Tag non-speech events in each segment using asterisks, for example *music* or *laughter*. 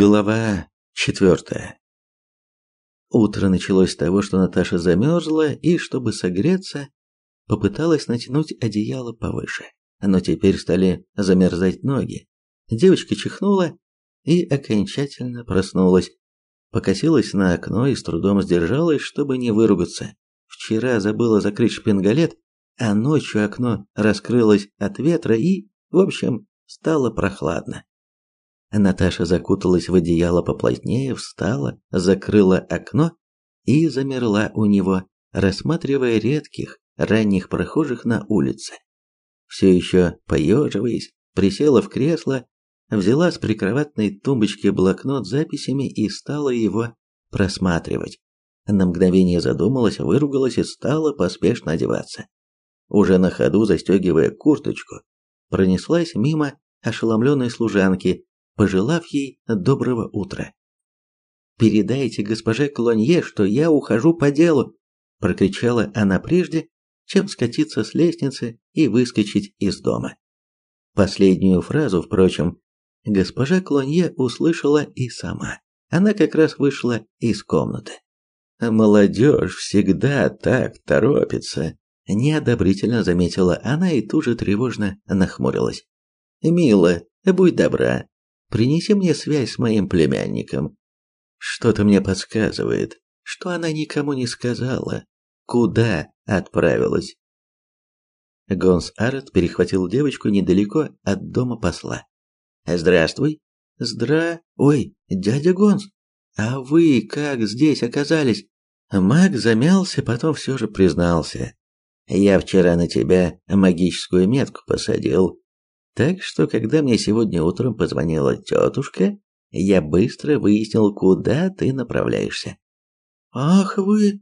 Глава четвертая. Утро началось с того, что Наташа замерзла и, чтобы согреться, попыталась натянуть одеяло повыше. Но теперь стали замерзать ноги. Девочка чихнула и окончательно проснулась. Покосилась на окно и с трудом сдержалась, чтобы не выругаться. Вчера забыла закрыть шпингалет, а ночью окно раскрылось от ветра и, в общем, стало прохладно. Наташа закуталась в одеяло поплотнее, встала, закрыла окно и замерла у него, рассматривая редких, ранних прохожих на улице. Все еще поеживаясь, присела в кресло, взяла с прикроватной тумбочки блокнот с записями и стала его просматривать. На мгновение задумалась, выругалась и стала поспешно одеваться. Уже на ходу, застегивая курточку, пронеслась мимо ошеломленной служанки, пожелав ей доброго утра. «Передайте госпоже Клонье, что я ухожу по делу!» – прокричала она прежде, чем скатиться с лестницы и выскочить из дома. Последнюю фразу, впрочем, госпожа Клонье услышала и сама. Она как раз вышла из комнаты. «Молодежь всегда так торопится», – неодобрительно заметила она и тут же тревожно нахмурилась. «Мила, будь добра, Принеси мне связь с моим племянником. Что-то мне подсказывает, что она никому не сказала, куда отправилась. Гонс Арет перехватил девочку недалеко от дома посла. «Здравствуй». «Здра... Ой, дядя Гонс, а вы как здесь оказались?» Маг замялся, потом все же признался. «Я вчера на тебя магическую метку посадил. Так что, когда мне сегодня утром позвонила тетушка, я быстро выяснил, куда ты направляешься. Ах вы!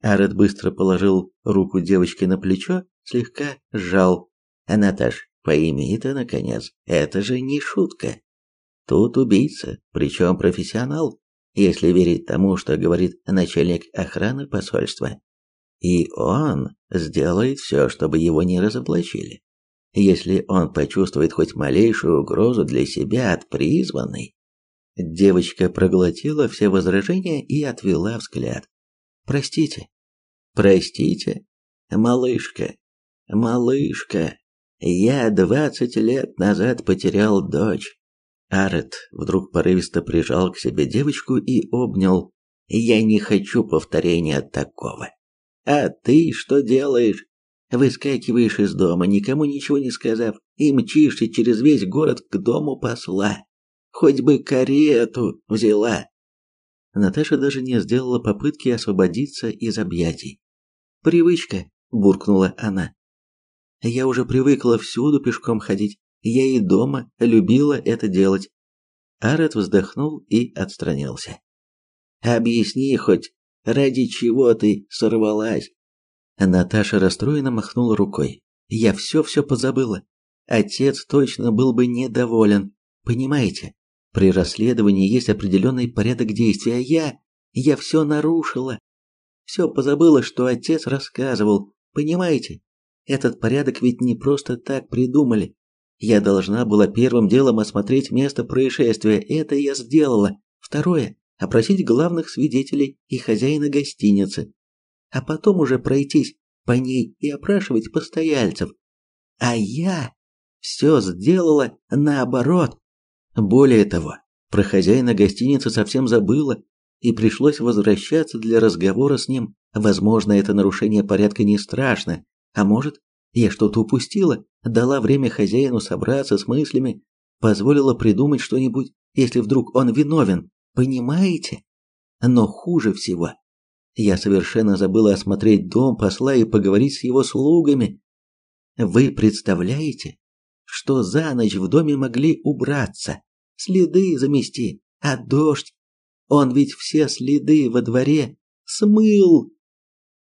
Арет быстро положил руку девочки на плечо, слегка сжал. Наташ, пойми это наконец, это же не шутка. Тут убийца, причем профессионал, если верить тому, что говорит начальник охраны посольства. И он сделает все, чтобы его не разоблачили. Если он почувствует хоть малейшую угрозу для себя от призванной, девочка проглотила все возражения и отвела взгляд. Простите. Простите, малышка. Малышка. Я двадцать лет назад потерял дочь. Арет вдруг порывисто прижал к себе девочку и обнял. Я не хочу повторения такого. А ты что делаешь? Выскакиваешь из дома, никому ничего не сказав, и мчишься через весь город к дому посла. Хоть бы карету взяла. Наташа даже не сделала попытки освободиться из объятий. «Привычка», – буркнула она. «Я уже привыкла всюду пешком ходить. Я и дома любила это делать». Арет вздохнул и отстранился. «Объясни хоть, ради чего ты сорвалась?» Наташа расстроенно махнула рукой. Я все-все позабыла. Отец точно был бы недоволен. Понимаете, при расследовании есть определенный порядок действий, а я... Я все нарушила. Все позабыла, что отец рассказывал. Понимаете? Этот порядок ведь не просто так придумали. Я должна была первым делом осмотреть место происшествия. Это я сделала. Второе опросить главных свидетелей и хозяина гостиницы а потом уже пройтись по ней и опрашивать постояльцев. А я все сделала наоборот. Более того, про хозяина гостиницы совсем забыла, и пришлось возвращаться для разговора с ним. Возможно, это нарушение порядка не страшно, а может, я что-то упустила, дала время хозяину собраться с мыслями, позволила придумать что-нибудь, если вдруг он виновен, понимаете? Но хуже всего, я совершенно забыла осмотреть дом посла и поговорить с его слугами. Вы представляете, что за ночь в доме могли убраться, следы замести, а дождь, он ведь все следы во дворе смыл.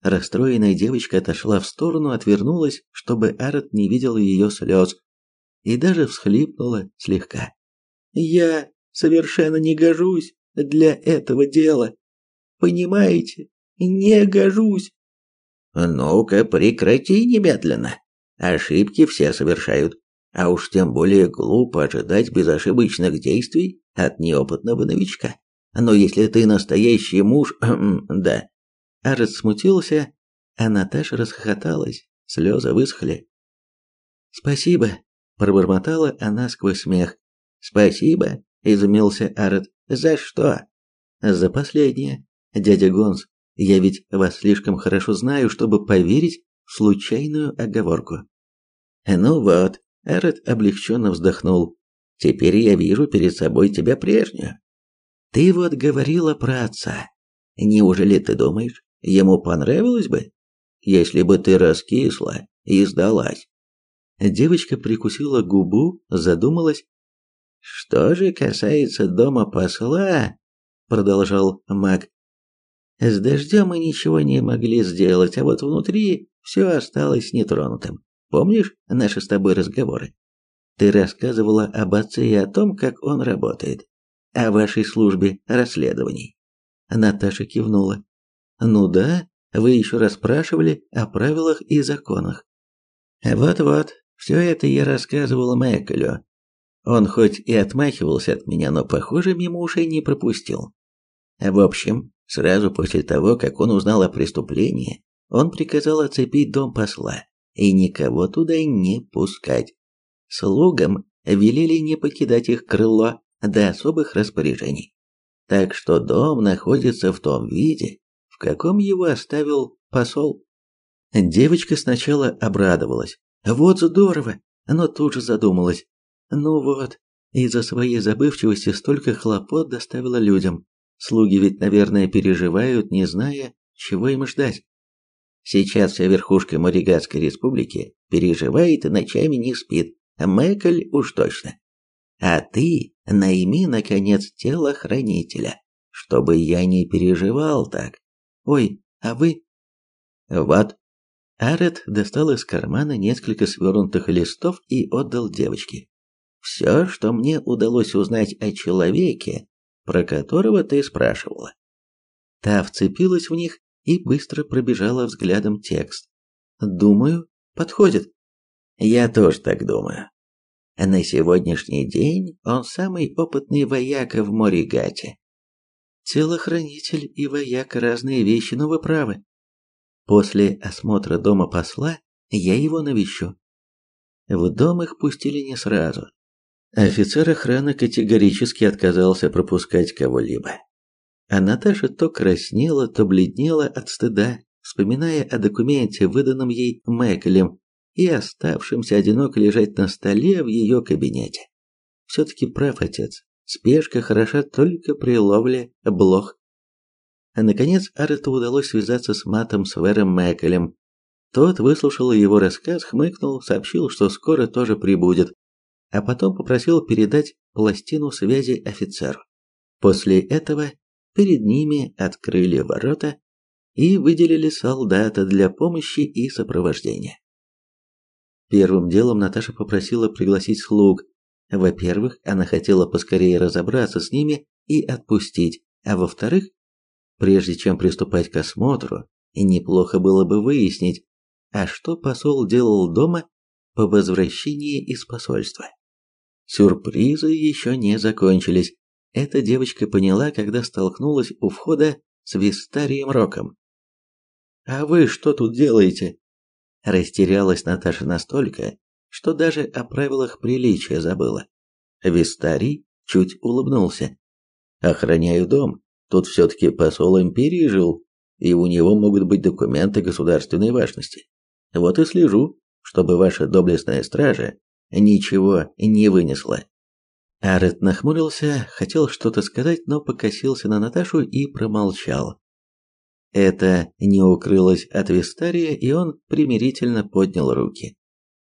Расстроенная девочка отошла в сторону, отвернулась, чтобы Арат не видел ее слез, и даже всхлипнула слегка. «Я совершенно не гожусь для этого дела. Понимаете, не гожусь. Ну-ка, прекрати немедленно. Ошибки все совершают, а уж тем более глупо ожидать безошибочных действий от неопытного новичка. Но если ты настоящий муж, *clears throat* да. Арет смутился, а Наташа расхохоталась, слезы высохли. «Спасибо», – пробормотала она сквозь смех. «Спасибо», – изумился Арет. «За что?» «За последнее. Дядя Гонс, я ведь вас слишком хорошо знаю, чтобы поверить в случайную оговорку». «Ну вот», – Арет облегченно вздохнул. «Теперь я вижу перед собой тебя прежнюю. Ты вот говорила про отца. Неужели ты думаешь, ему понравилось бы, если бы ты раскисла и сдалась?» Девочка прикусила губу, задумалась. «Что же касается дома посла, продолжал маг. С дождем мы ничего не могли сделать, а вот внутри все осталось нетронутым. Помнишь наши с тобой разговоры? Ты рассказывала об отце и о том, как он работает, о вашей службе расследований. Наташа кивнула. Ну да, вы еще расспрашивали о правилах и законах. Вот-вот, все это я рассказывала Мэккелю. Он хоть и отмахивался от меня, но, похоже, мимо ушей не пропустил. В общем, сразу после того, как он узнал о преступлении, он приказал оцепить дом посла и никого туда не пускать. Слугам велели не покидать их крыло до особых распоряжений. Так что дом находится в том виде, в каком его оставил посол. Девочка сначала обрадовалась. Вот здорово, но тут же задумалась. Ну вот, из-за своей забывчивости столько хлопот доставила людям. Слуги ведь, наверное, переживают, не зная, чего им ждать. Сейчас вся верхушка Моригатской республики переживает и ночами не спит, а Мэкль уж точно. А ты найми, наконец, телохранителя, чтобы я не переживал так. Ой, а вы? Вот. Арет достал из кармана несколько свернутых листов и отдал девочке. Все, что мне удалось узнать о человеке, про которого ты спрашивала. Та вцепилась в них и быстро пробежала взглядом текст. Думаю, подходит. Я тоже так думаю. На сегодняшний день он самый опытный вояка в Моригате. Телохранитель и вояк разные вещи, но вы правы. После осмотра дома посла я его навещу. В дом их пустили не сразу. Офицер охраны категорически отказался пропускать кого-либо. А Наташа то краснела, то бледнела от стыда, вспоминая о документе, выданном ей Мэклем, и оставшемся одиноко лежать на столе в ее кабинете. Все-таки прав отец, спешка хороша только при ловле блох. А наконец Арету удалось связаться с матом Свером Мэклем. Тот выслушал его рассказ, хмыкнул, сообщил, что скоро тоже прибудет, а потом попросил передать пластину связи офицеру. После этого перед ними открыли ворота и выделили солдата для помощи и сопровождения. Первым делом Наташа попросила пригласить слуг. Во-первых, она хотела поскорее разобраться с ними и отпустить, а во-вторых, прежде чем приступать к осмотру, неплохо было бы выяснить, а что посол делал дома по возвращении из посольства. Сюрпризы еще не закончились. Эта девочка поняла, когда столкнулась у входа с Вистарием Роком. «А вы что тут делаете?» Растерялась Наташа настолько, что даже о правилах приличия забыла. Вистарий чуть улыбнулся. «Охраняю дом. Тут все-таки посол империи жил, и у него могут быть документы государственной важности. Вот и слежу, чтобы ваша доблестная стража ничего не вынесла. Арет нахмурился, хотел что-то сказать, но покосился на Наташу и промолчал. Это не укрылось от Вистария, и он примирительно поднял руки.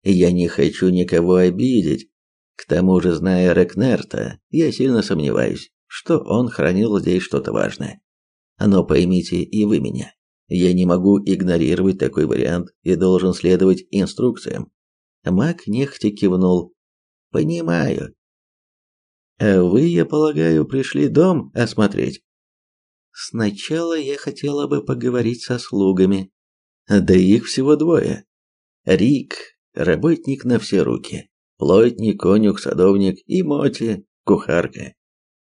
«Я не хочу никого обидеть. К тому же, зная Рекнерта, я сильно сомневаюсь, что он хранил здесь что-то важное. Но поймите и вы меня, я не могу игнорировать такой вариант и должен следовать инструкциям. Маг нехотя кивнул. «Понимаю». «А вы, я полагаю, пришли дом осмотреть?» «Сначала я хотела бы поговорить со слугами. Да их всего двое. Рик, работник на все руки, плотник, конюх, садовник и Моти, кухарка.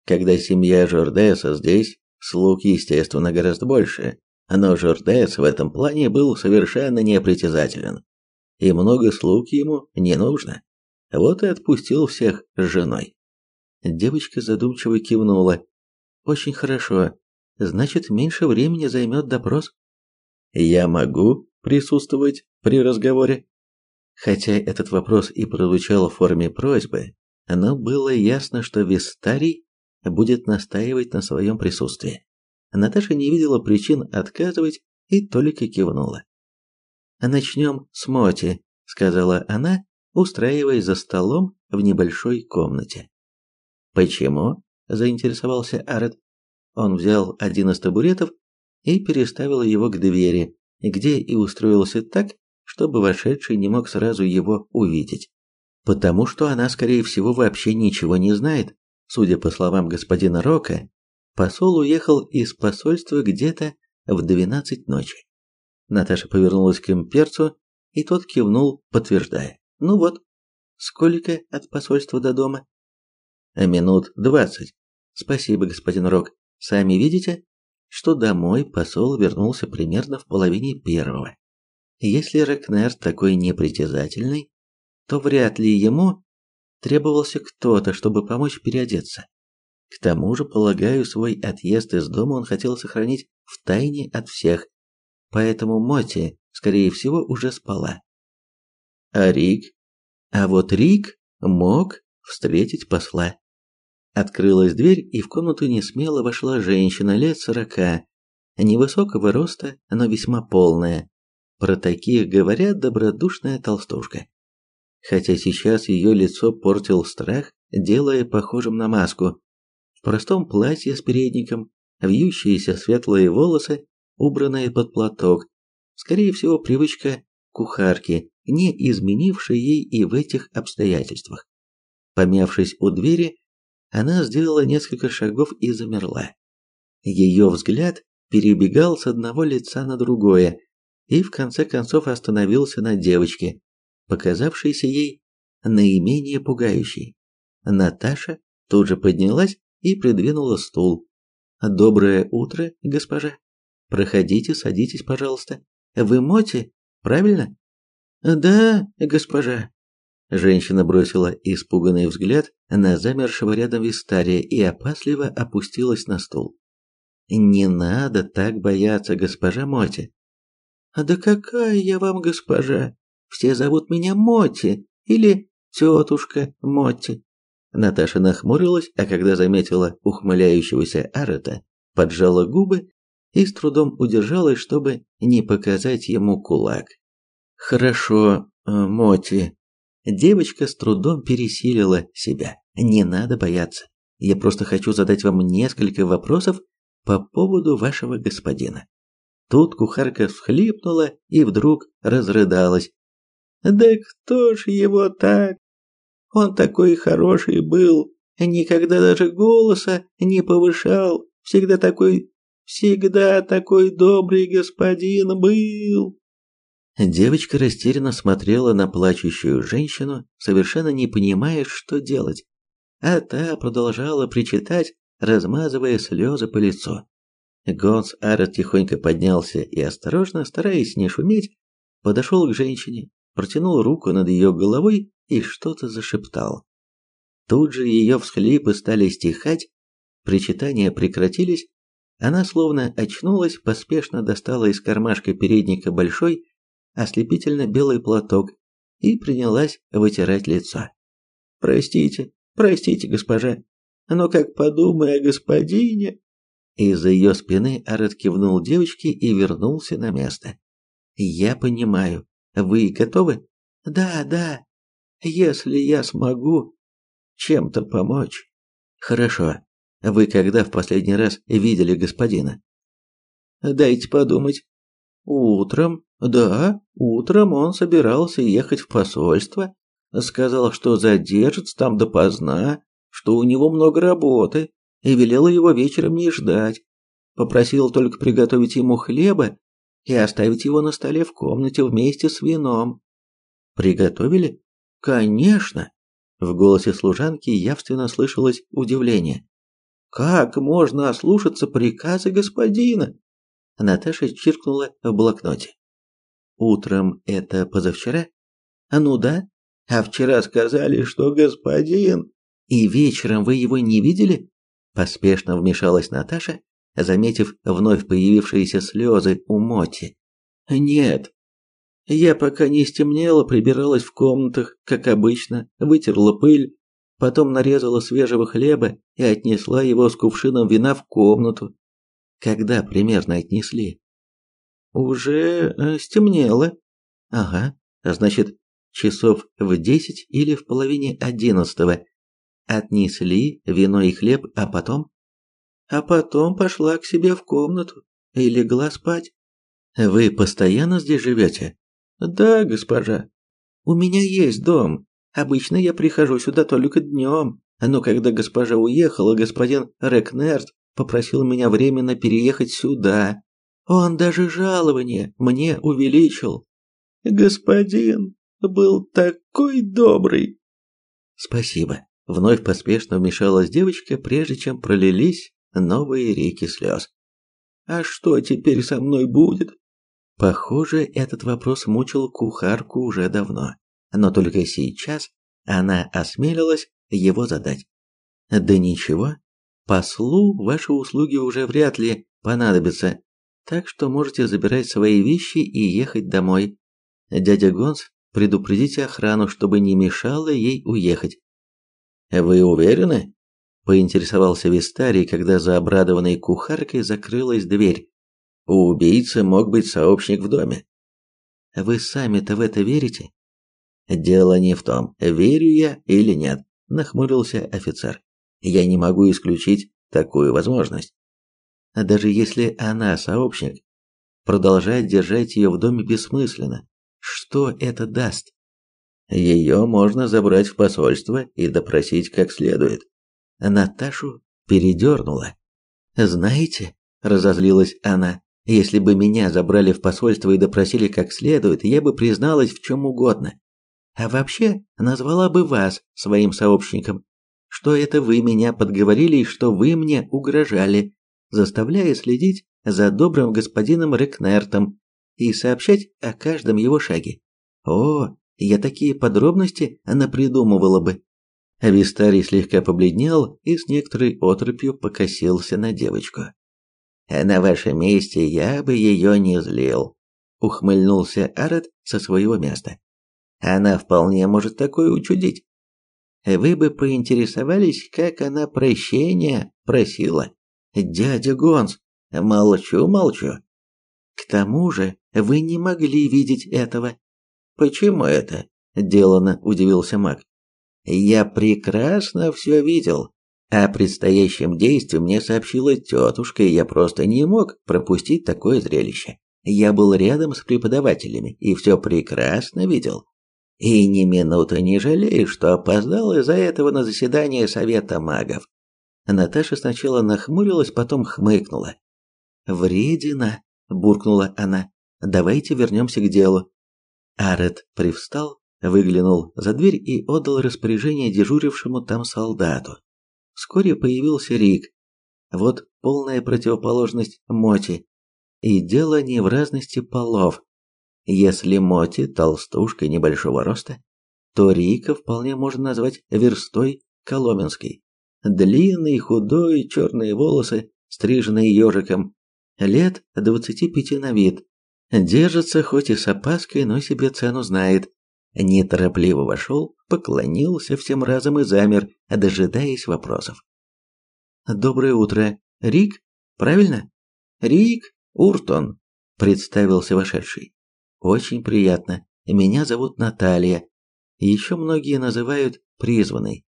Когда семья Жордеса здесь, слуг, естественно, гораздо больше, но Жордес в этом плане был совершенно непритязателен. И много слуг ему не нужно. Вот и отпустил всех с женой. Девочка задумчиво кивнула. Очень хорошо. Значит, меньше времени займет допрос. Я могу присутствовать при разговоре? Хотя этот вопрос и прозвучал в форме просьбы, но было ясно, что Вистарий будет настаивать на своем присутствии. Наташа не видела причин отказывать и только кивнула. «Начнем с Моти», — сказала она, устраиваясь за столом в небольшой комнате. «Почему?» – заинтересовался Арет. Он взял один из табуретов и переставил его к двери, где и устроился так, чтобы вошедший не мог сразу его увидеть. Потому что она, скорее всего, вообще ничего не знает. Судя по словам господина Рока, посол уехал из посольства где-то в двенадцать ночи. Наташа повернулась к имперцу, и тот кивнул, подтверждая. Ну вот, сколько от посольства до дома? Минут двадцать. Спасибо, господин Рок. Сами видите, что домой посол вернулся примерно в половине первого. Если Рекнер такой непритязательный, то вряд ли ему требовался кто-то, чтобы помочь переодеться. К тому же, полагаю, свой отъезд из дома он хотел сохранить в тайне от всех, поэтому Моти, скорее всего, уже спала. А Рик? А вот Рик мог встретить посла. Открылась дверь, и в комнату несмело вошла женщина лет сорока, невысокого роста, но весьма полная. Про таких говорят добродушная толстушка. Хотя сейчас ее лицо портил страх, делая похожим на маску. В простом платье с передником, вьющиеся светлые волосы, убранные под платок. Скорее всего, привычка кухарки, не изменившей ей и в этих обстоятельствах. Помявшись у двери, она сделала несколько шагов и замерла. Ее взгляд перебегал с одного лица на другое и в конце концов остановился на девочке, показавшейся ей наименее пугающей. Наташа тут же поднялась и придвинула стул. «Доброе утро, госпожа. Проходите, садитесь, пожалуйста. Вы Моти, правильно?» «Да, госпожа», Женщина бросила испуганный взгляд на замершего рядом Вистария и опасливо опустилась на стул. «Не надо так бояться, госпожа Моти». «А да какая я вам госпожа? Все зовут меня Моти или тетушка Моти». Наташа нахмурилась, а когда заметила ухмыляющегося Арета, поджала губы и с трудом удержалась, чтобы не показать ему кулак. «Хорошо, э, Моти», Девочка с трудом пересилила себя. Не надо бояться. Я просто хочу задать вам несколько вопросов по поводу вашего господина. Тут кухарка всхлипнула и вдруг разрыдалась. Да кто ж его так? Он такой хороший был, никогда даже голоса не повышал, всегда такой, всегда такой добрый господин был. Девочка растерянно смотрела на плачущую женщину, совершенно не понимая, что делать. А та продолжала причитать, размазывая слезы по лицу. Гонс Арет тихонько поднялся и осторожно, стараясь не шуметь, подошел к женщине, протянул руку над ее головой и что-то зашептал. Тут же ее всхлипы стали стихать, причитания прекратились, она словно очнулась, поспешно достала из кармашка передника большой ослепительно белый платок и принялась вытирать лицо. «Простите, простите, госпожа, но как подумай о господине...» Из-за ее спины Арет кивнул девочке и вернулся на место. «Я понимаю. Вы готовы?» «Да, да. Если я смогу чем-то помочь». «Хорошо. Вы когда в последний раз видели господина?» «Дайте подумать. Утром, да, утром он собирался ехать в посольство, сказал, что задержится там допоздна, что у него много работы, и велел его вечером не ждать. Попросил только приготовить ему хлеба и оставить его на столе в комнате вместе с вином. Приготовили? Конечно. В голосе служанки явственно слышалось удивление. Как можно ослушаться приказа господина? Наташа чиркнула в блокноте. Утром это позавчера? А ну да. А вчера сказали, что господин. И вечером вы его не видели? Поспешно вмешалась Наташа, заметив вновь появившиеся слезы у Моти. Нет. Я пока не стемнело, прибиралась в комнатах, как обычно, вытерла пыль, потом нарезала свежего хлеба и отнесла его с кувшином вина в комнату. Когда примерно отнесли? Уже э, стемнело. Ага, значит, часов в десять или в половине одиннадцатого. Отнесли вино и хлеб, а потом? А потом пошла к себе в комнату и легла спать. Вы постоянно здесь живете? Да, госпожа. У меня есть дом. Обычно я прихожу сюда только днем, но когда госпожа уехала, господин Рекнерт попросил меня временно переехать сюда. Он даже жалование мне увеличил. Господин был такой добрый. Спасибо. Вновь поспешно вмешалась девочка, прежде чем пролились новые реки слез. А что теперь со мной будет? Похоже, этот вопрос мучил кухарку уже давно, но только сейчас она осмелилась его задать. Да ничего, послу ваши услуги уже вряд ли понадобятся, так что можете забирать свои вещи и ехать домой. Дядя Гонс, предупредите охрану, чтобы не мешало ей уехать. Вы уверены? поинтересовался Вистарий, когда за обрадованной кухаркой закрылась дверь. У убийцы мог быть сообщник в доме. Вы сами-то в это верите? Дело не в том, верю я или нет, нахмурился офицер. Я не могу исключить такую возможность. А даже если она сообщник, продолжать держать ее в доме бессмысленно. Что это даст? Ее можно забрать в посольство и допросить как следует. Наташу передернула. «Знаете», – разозлилась она, – «если бы меня забрали в посольство и допросили как следует, я бы призналась в чем угодно. А вообще, назвала бы вас своим сообщником, что это вы меня подговорили и что вы мне угрожали, заставляя следить за добрым господином Рекнертом и сообщать о каждом его шаге. О, я такие подробности напридумывала бы. Вистарий слегка побледнел и с некоторой оторопью покосился на девочку. «На вашем месте я бы ее не злил», — ухмыльнулся Арет со своего места. «Она вполне может такое учудить. Вы бы поинтересовались, как она прощения просила. Дядя Гонс, молчу, молчу. К тому же вы не могли видеть этого». «Почему это?» – делано удивился маг. Я прекрасно все видел. О предстоящем действии мне сообщила тетушка, и я просто не мог пропустить такое зрелище. Я был рядом с преподавателями и все прекрасно видел. И ни минуты не жалею, что опоздал из-за этого на заседание Совета магов. Наташа сначала нахмурилась, потом хмыкнула. «Вредина!» – буркнула она. «Давайте вернемся к делу». Арет привстал, выглянул за дверь и отдал распоряжение дежурившему там солдату. Вскоре появился Рик. Вот полная противоположность Моти. И дело не в разности полов. Если Моти толстушка небольшого роста, то Рика вполне можно назвать верстой коломенской. Длинный, худой, черные волосы, стриженные ежиком, лет двадцати пяти на вид. Держится хоть и с опаской, но себе цену знает неторопливо вошел, поклонился всем разом и замер, дожидаясь вопросов. «Доброе утро. Рик? Правильно?» «Рик Уртон», — представился вошедший. «Очень приятно. Меня зовут Наталья. Еще многие называют призванной».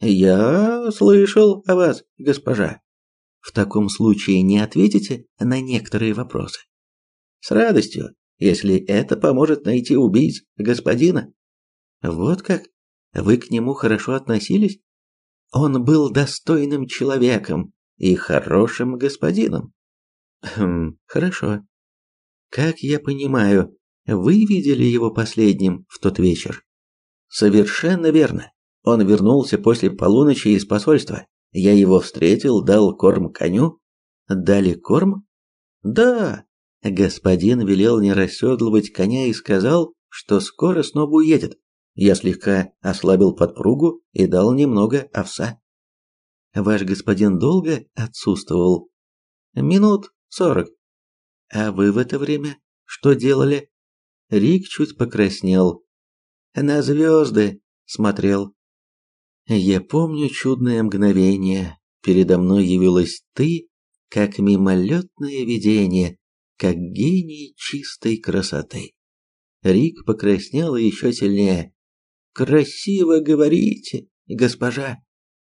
«Я слышал о вас, госпожа». «В таком случае не ответите на некоторые вопросы?» «С радостью если это поможет найти убийц господина. Вот как? Вы к нему хорошо относились? Он был достойным человеком и хорошим господином. Хм, хорошо. Как я понимаю, вы видели его последним в тот вечер? Совершенно верно. Он вернулся после полуночи из посольства. Я его встретил, дал корм коню. Дали корм? Да. Господин велел не расседлывать коня и сказал, что скоро снова уедет. Я слегка ослабил подпругу и дал немного овса. Ваш господин долго отсутствовал? Минут сорок. А вы в это время что делали? Рик чуть покраснел. На звезды смотрел. Я помню чудное мгновение. Передо мной явилась ты, как мимолетное видение, как гений чистой красоты. Рик покраснел еще сильнее. Красиво говорите, госпожа.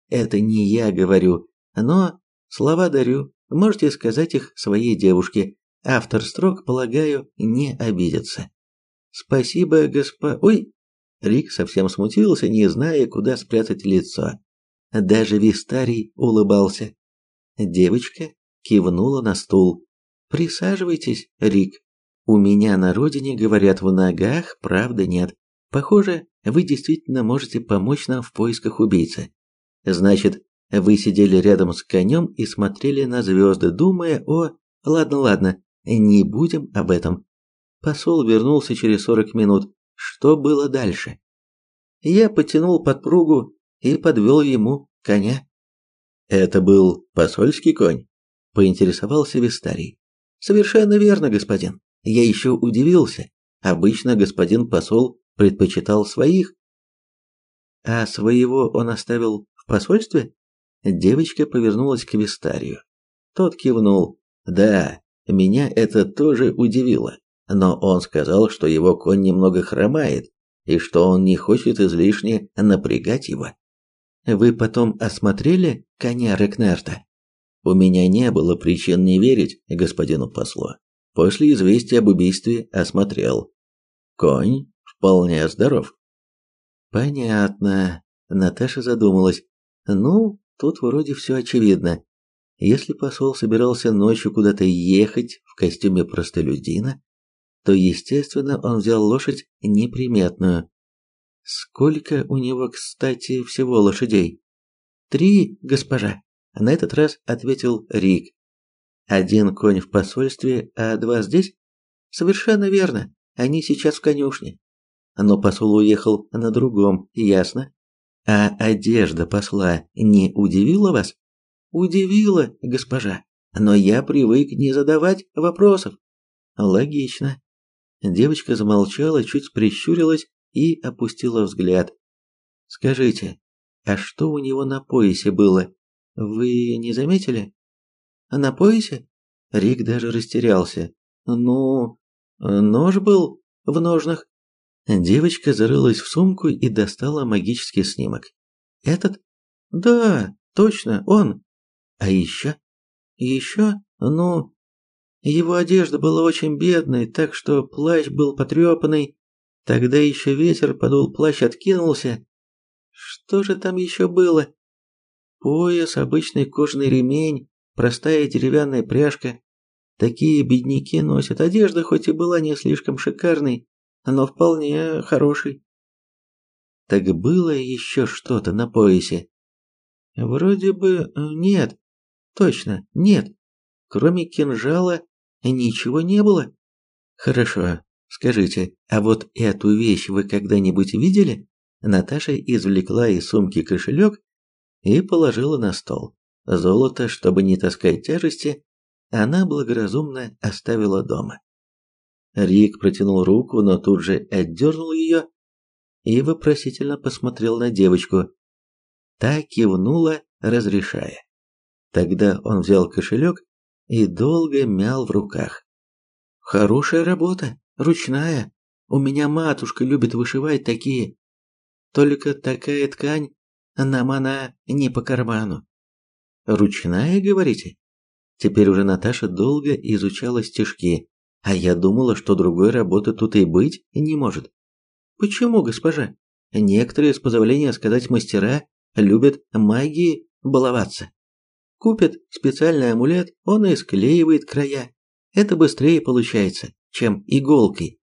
Это не я говорю, но слова дарю. Можете сказать их своей девушке. Автор строк, полагаю, не обидится. Спасибо, госпо... Ой! Рик совсем смутился, не зная, куда спрятать лицо. Даже Вистарий улыбался. Девочка кивнула на стул. Присаживайтесь, Рик. У меня на родине говорят в ногах, правда нет. Похоже, вы действительно можете помочь нам в поисках убийцы. Значит, вы сидели рядом с конем и смотрели на звезды, думая о... Ладно, ладно, не будем об этом. Посол вернулся через сорок минут. Что было дальше? Я потянул подпругу и подвел ему коня. Это был посольский конь? Поинтересовался Вистарий. Совершенно верно, господин. Я еще удивился. Обычно господин посол предпочитал своих. А своего он оставил в посольстве? Девочка повернулась к Вистарию. Тот кивнул. Да, меня это тоже удивило, но он сказал, что его конь немного хромает и что он не хочет излишне напрягать его. Вы потом осмотрели коня Рекнерта? У меня не было причин не верить господину послу. После известия об убийстве осмотрел. Конь вполне здоров. Понятно. Наташа задумалась. Ну, тут вроде все очевидно. Если посол собирался ночью куда-то ехать в костюме простолюдина, то, естественно, он взял лошадь неприметную. Сколько у него, кстати, всего лошадей? Три, госпожа. На этот раз ответил Рик. Один конь в посольстве, а два здесь? Совершенно верно. Они сейчас в конюшне. Но посол уехал на другом, ясно? А одежда посла не удивила вас? Удивила, госпожа. Но я привык не задавать вопросов. Логично. Девочка замолчала, чуть прищурилась и опустила взгляд. Скажите, а что у него на поясе было? Вы не заметили? На поясе? Рик даже растерялся. Ну, нож был в ножнах. Девочка зарылась в сумку и достала магический снимок. Этот? Да, точно, он. А еще? Еще? Ну, его одежда была очень бедной, так что плащ был потрепанный. Тогда еще ветер подул, плащ откинулся. Что же там еще было? Пояс, обычный кожаный ремень, простая деревянная пряжка. Такие бедняки носят. Одежда хоть и была не слишком шикарной, но вполне хорошей. Так было еще что-то на поясе? Вроде бы э, нет. Точно, нет. Кроме кинжала ничего не было. Хорошо. Скажите, а вот эту вещь вы когда-нибудь видели? Наташа извлекла из сумки кошелек и положила на стол. Золото, чтобы не таскать тяжести, она благоразумно оставила дома. Рик протянул руку, но тут же отдернул ее и вопросительно посмотрел на девочку. Та кивнула, разрешая. Тогда он взял кошелек и долго мял в руках. Хорошая работа, ручная. У меня матушка любит вышивать такие. Только такая ткань нам она не по карману. Ручная, говорите? Теперь уже Наташа долго изучала стежки, а я думала, что другой работы тут и быть не может. Почему, госпожа? Некоторые, с позволения сказать мастера, любят магией баловаться. Купят специальный амулет, он и склеивает края. Это быстрее получается, чем иголкой.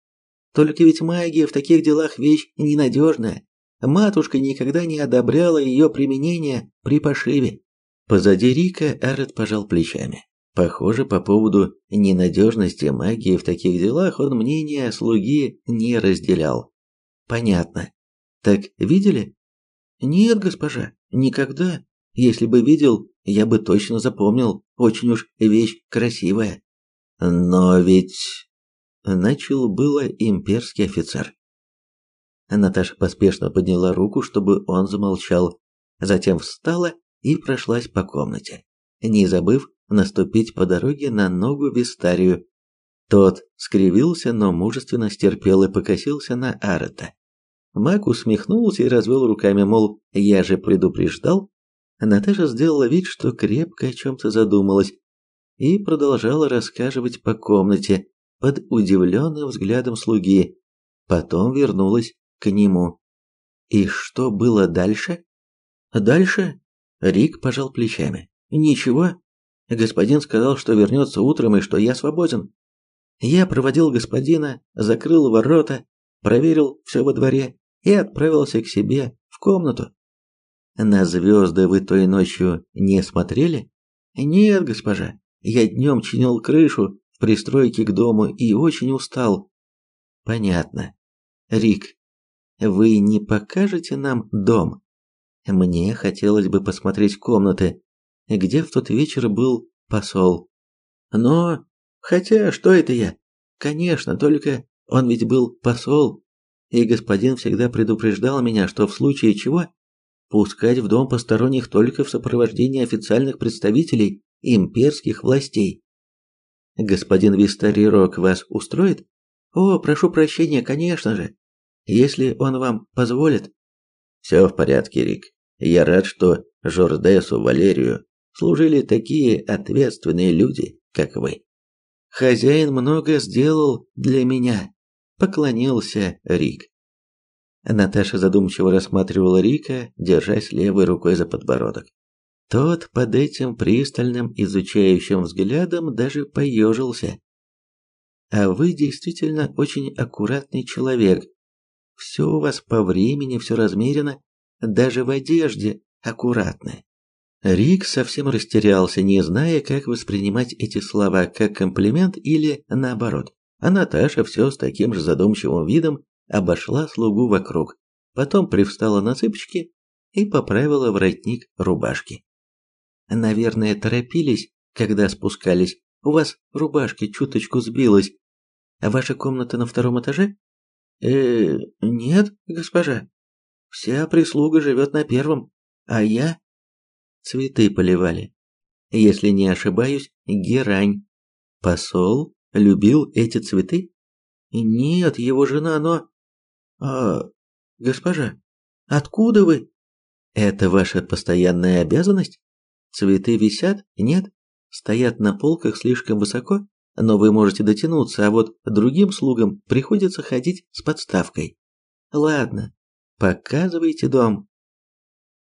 Только ведь магия в таких делах вещь ненадежная. Матушка никогда не одобряла ее применение при пошиве. Позади Рика Арет пожал плечами. Похоже, по поводу ненадежности магии в таких делах он мнение слуги не разделял. Понятно. Так видели? Нет, госпожа, никогда. Если бы видел, я бы точно запомнил. Очень уж вещь красивая. Но ведь начал было имперский офицер. Наташа поспешно подняла руку, чтобы он замолчал, затем встала и прошлась по комнате, не забыв наступить по дороге на ногу Вистарию. Тот скривился, но мужественно стерпел и покосился на Арета. Маг усмехнулся и развел руками, мол, я же предупреждал. Наташа сделала вид, что крепко о чем-то задумалась, и продолжала рассказывать по комнате под удивленным взглядом слуги. Потом вернулась к нему. И что было дальше? Дальше Рик пожал плечами. Ничего. Господин сказал, что вернется утром и что я свободен. Я проводил господина, закрыл ворота, проверил все во дворе и отправился к себе в комнату. На звезды вы той ночью не смотрели? Нет, госпожа. Я днем чинил крышу в пристройке к дому и очень устал. Понятно. Рик, вы не покажете нам дом? Мне хотелось бы посмотреть комнаты, где в тот вечер был посол. Но, хотя, что это я? Конечно, только он ведь был посол, и господин всегда предупреждал меня, что в случае чего пускать в дом посторонних только в сопровождении официальных представителей имперских властей. Господин Вистарирок вас устроит? О, прошу прощения, конечно же, если он вам позволит. Все в порядке, Рик. Я рад, что Жордесу Валерию служили такие ответственные люди, как вы. Хозяин много сделал для меня, поклонился Рик. Наташа задумчиво рассматривала Рика, держась левой рукой за подбородок. Тот под этим пристальным изучающим взглядом даже поежился. А вы действительно очень аккуратный человек. Все у вас по времени, все размерено, даже в одежде аккуратно. Рик совсем растерялся, не зная, как воспринимать эти слова, как комплимент или наоборот. А Наташа все с таким же задумчивым видом обошла слугу вокруг, потом привстала на цыпочки и поправила воротник рубашки. Наверное, торопились, когда спускались. У вас рубашки чуточку сбилась. Ваша комната на втором этаже? Э, нет, госпожа. Вся прислуга живет на первом, а я цветы поливали. Если не ошибаюсь, герань. Посол любил эти цветы? Нет, его жена, но А, госпожа, откуда вы? Это ваша постоянная обязанность? Цветы висят? Нет? Стоят на полках слишком высоко? Но вы можете дотянуться, а вот другим слугам приходится ходить с подставкой. Ладно, показывайте дом.